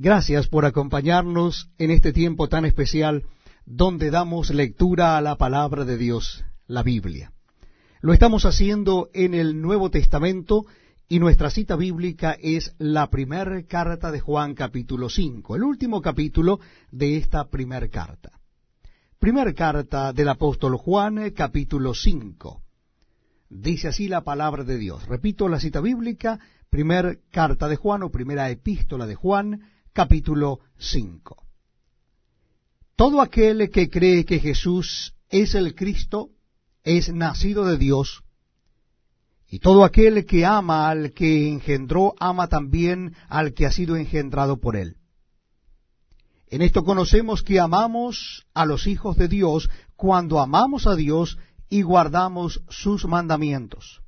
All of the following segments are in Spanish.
Gracias por acompañarnos en este tiempo tan especial donde damos lectura a la palabra de Dios, la Biblia. Lo estamos haciendo en el Nuevo Testamento y nuestra cita bíblica es la primera carta de Juan capítulo 5, el último capítulo de esta primera carta. Primera carta del apóstol Juan capítulo 5. Dice así la palabra de Dios. Repito la cita bíblica, primera carta de Juan o primera epístola de Juan, capítulo 5. Todo aquel que cree que Jesús es el Cristo es nacido de Dios, y todo aquel que ama al que engendró ama también al que ha sido engendrado por él. En esto conocemos que amamos a los hijos de Dios cuando amamos a Dios y guardamos sus mandamientos.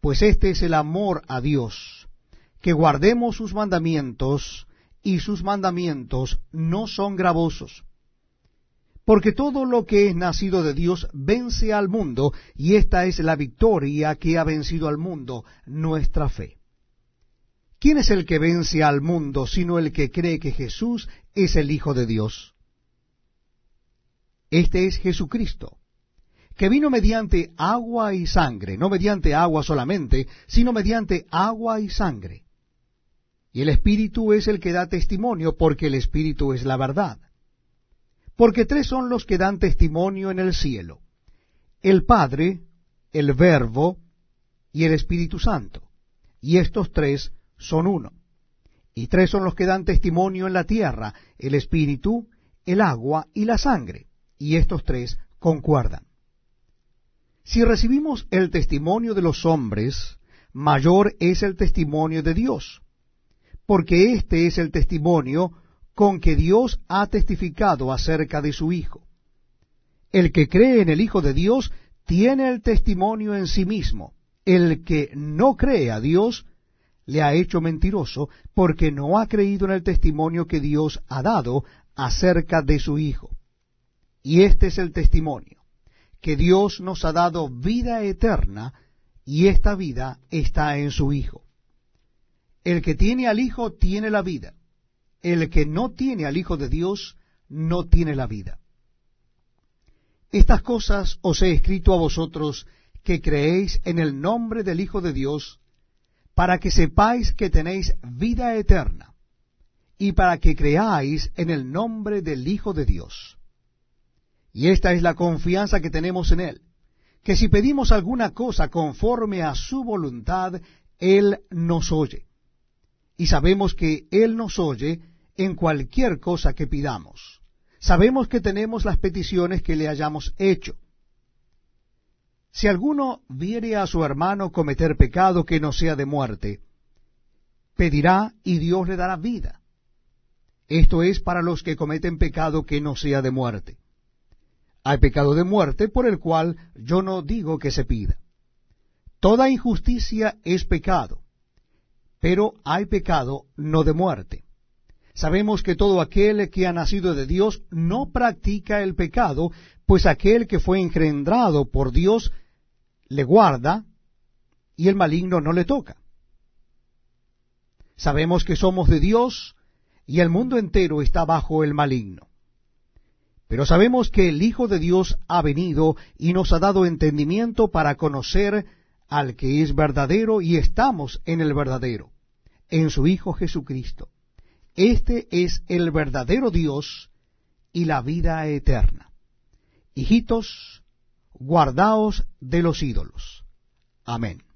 Pues este es el amor a Dios, que guardemos sus mandamientos, y sus mandamientos no son gravosos. Porque todo lo que es nacido de Dios vence al mundo, y esta es la victoria que ha vencido al mundo, nuestra fe. ¿Quién es el que vence al mundo sino el que cree que Jesús es el Hijo de Dios? Este es Jesucristo, que vino mediante agua y sangre, no mediante agua solamente, sino mediante agua y sangre y el Espíritu es el que da testimonio, porque el Espíritu es la verdad. Porque tres son los que dan testimonio en el cielo. El Padre, el Verbo y el Espíritu Santo. Y estos tres son uno. Y tres son los que dan testimonio en la tierra, el Espíritu, el agua y la sangre. Y estos tres concuerdan. Si recibimos el testimonio de los hombres, mayor es el testimonio de Dios porque este es el testimonio con que Dios ha testificado acerca de su Hijo. El que cree en el Hijo de Dios tiene el testimonio en sí mismo. El que no cree a Dios le ha hecho mentiroso porque no ha creído en el testimonio que Dios ha dado acerca de su Hijo. Y este es el testimonio, que Dios nos ha dado vida eterna y esta vida está en su Hijo. El que tiene al Hijo tiene la vida. El que no tiene al Hijo de Dios no tiene la vida. Estas cosas os he escrito a vosotros que creéis en el nombre del Hijo de Dios, para que sepáis que tenéis vida eterna, y para que creáis en el nombre del Hijo de Dios. Y esta es la confianza que tenemos en Él, que si pedimos alguna cosa conforme a su voluntad, Él nos oye y sabemos que Él nos oye en cualquier cosa que pidamos. Sabemos que tenemos las peticiones que le hayamos hecho. Si alguno viere a su hermano cometer pecado que no sea de muerte, pedirá y Dios le dará vida. Esto es para los que cometen pecado que no sea de muerte. Hay pecado de muerte por el cual yo no digo que se pida. Toda injusticia es pecado pero hay pecado no de muerte. Sabemos que todo aquel que ha nacido de Dios no practica el pecado, pues aquel que fue engendrado por Dios le guarda y el maligno no le toca. Sabemos que somos de Dios y el mundo entero está bajo el maligno. Pero sabemos que el Hijo de Dios ha venido y nos ha dado entendimiento para conocer al que es verdadero y estamos en el verdadero, en su Hijo Jesucristo. Este es el verdadero Dios y la vida eterna. Hijitos, guardaos de los ídolos. Amén.